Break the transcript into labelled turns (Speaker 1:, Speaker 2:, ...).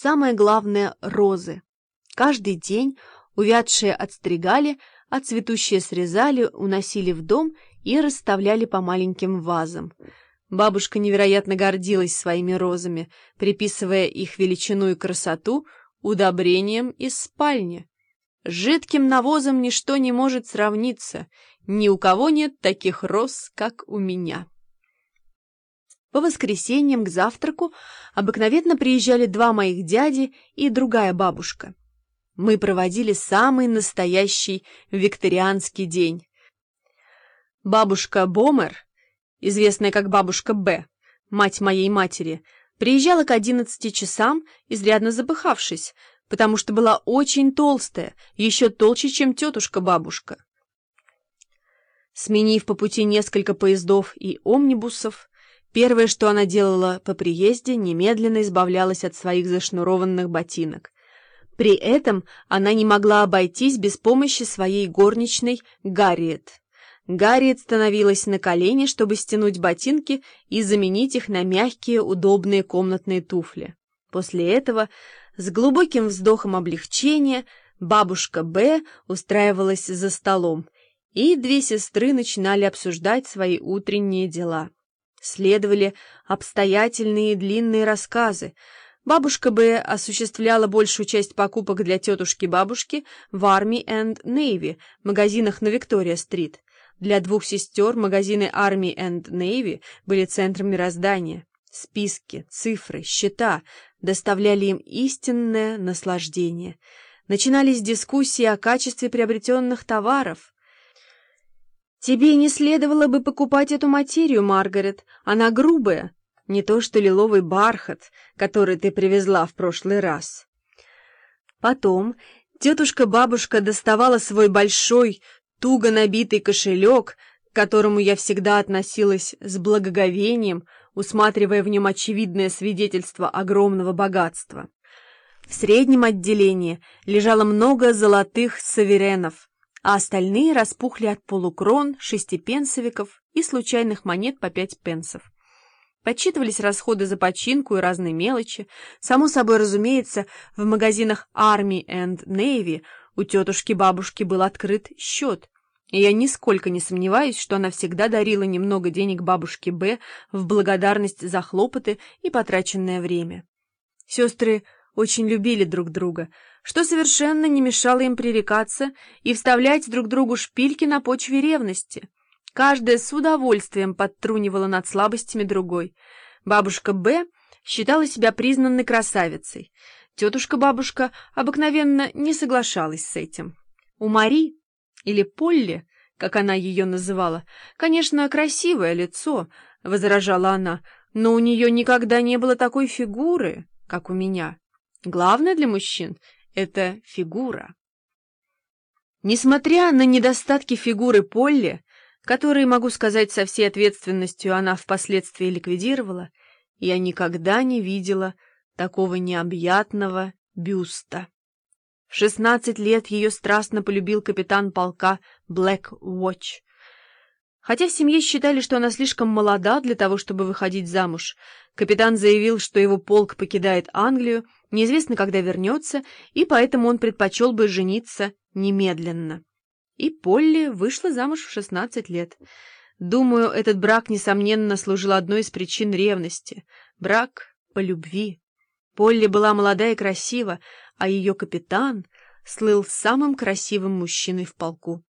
Speaker 1: самое главное — розы. Каждый день увядшие отстригали, а цветущие срезали, уносили в дом и расставляли по маленьким вазам. Бабушка невероятно гордилась своими розами, приписывая их величину и красоту удобрением из спальни. Жидким навозом ничто не может сравниться, ни у кого нет таких роз, как у меня. По воскресеньям к завтраку обыкновенно приезжали два моих дяди и другая бабушка. Мы проводили самый настоящий викторианский день. Бабушка Бомер, известная как бабушка Б, мать моей матери, приезжала к одиннадцати часам, изрядно запыхавшись, потому что была очень толстая, еще толще, чем тетушка-бабушка. Сменив по пути несколько поездов и омнибусов, Первое, что она делала по приезде, немедленно избавлялась от своих зашнурованных ботинок. При этом она не могла обойтись без помощи своей горничной Гарриет. Гарриет становилась на колени, чтобы стянуть ботинки и заменить их на мягкие, удобные комнатные туфли. После этого, с глубоким вздохом облегчения, бабушка Б устраивалась за столом, и две сестры начинали обсуждать свои утренние дела. Следовали обстоятельные и длинные рассказы. Бабушка Б. осуществляла большую часть покупок для тетушки-бабушки в Army and Navy, магазинах на Виктория-стрит. Для двух сестер магазины Army and Navy были центром мироздания. Списки, цифры, счета доставляли им истинное наслаждение. Начинались дискуссии о качестве приобретенных товаров. «Тебе не следовало бы покупать эту материю, Маргарет. Она грубая, не то что лиловый бархат, который ты привезла в прошлый раз». Потом тетушка-бабушка доставала свой большой, туго набитый кошелек, к которому я всегда относилась с благоговением, усматривая в нем очевидное свидетельство огромного богатства. В среднем отделении лежало много золотых саверенов, а остальные распухли от полукрон, шестипенсовиков и случайных монет по пять пенсов. Подсчитывались расходы за починку и разные мелочи. Само собой разумеется, в магазинах Army and Navy у тетушки-бабушки был открыт счет, и я нисколько не сомневаюсь, что она всегда дарила немного денег бабушке Б в благодарность за хлопоты и потраченное время. Сестры очень любили друг друга, что совершенно не мешало им пререкаться и вставлять друг другу шпильки на почве ревности. Каждая с удовольствием подтрунивала над слабостями другой. Бабушка Б считала себя признанной красавицей. Тетушка-бабушка обыкновенно не соглашалась с этим. У Мари, или Полли, как она ее называла, конечно, красивое лицо, — возражала она, — но у нее никогда не было такой фигуры, как у меня. Главное для мужчин — это фигура. Несмотря на недостатки фигуры Полли, которые, могу сказать со всей ответственностью, она впоследствии ликвидировала, я никогда не видела такого необъятного бюста. В шестнадцать лет ее страстно полюбил капитан полка Блэк Уотч, Хотя в семье считали, что она слишком молода для того, чтобы выходить замуж, капитан заявил, что его полк покидает Англию, неизвестно, когда вернется, и поэтому он предпочел бы жениться немедленно. И Полли вышла замуж в 16 лет. Думаю, этот брак, несомненно, служил одной из причин ревности. Брак по любви. Полли была молода и красива, а ее капитан слыл самым красивым мужчиной в полку.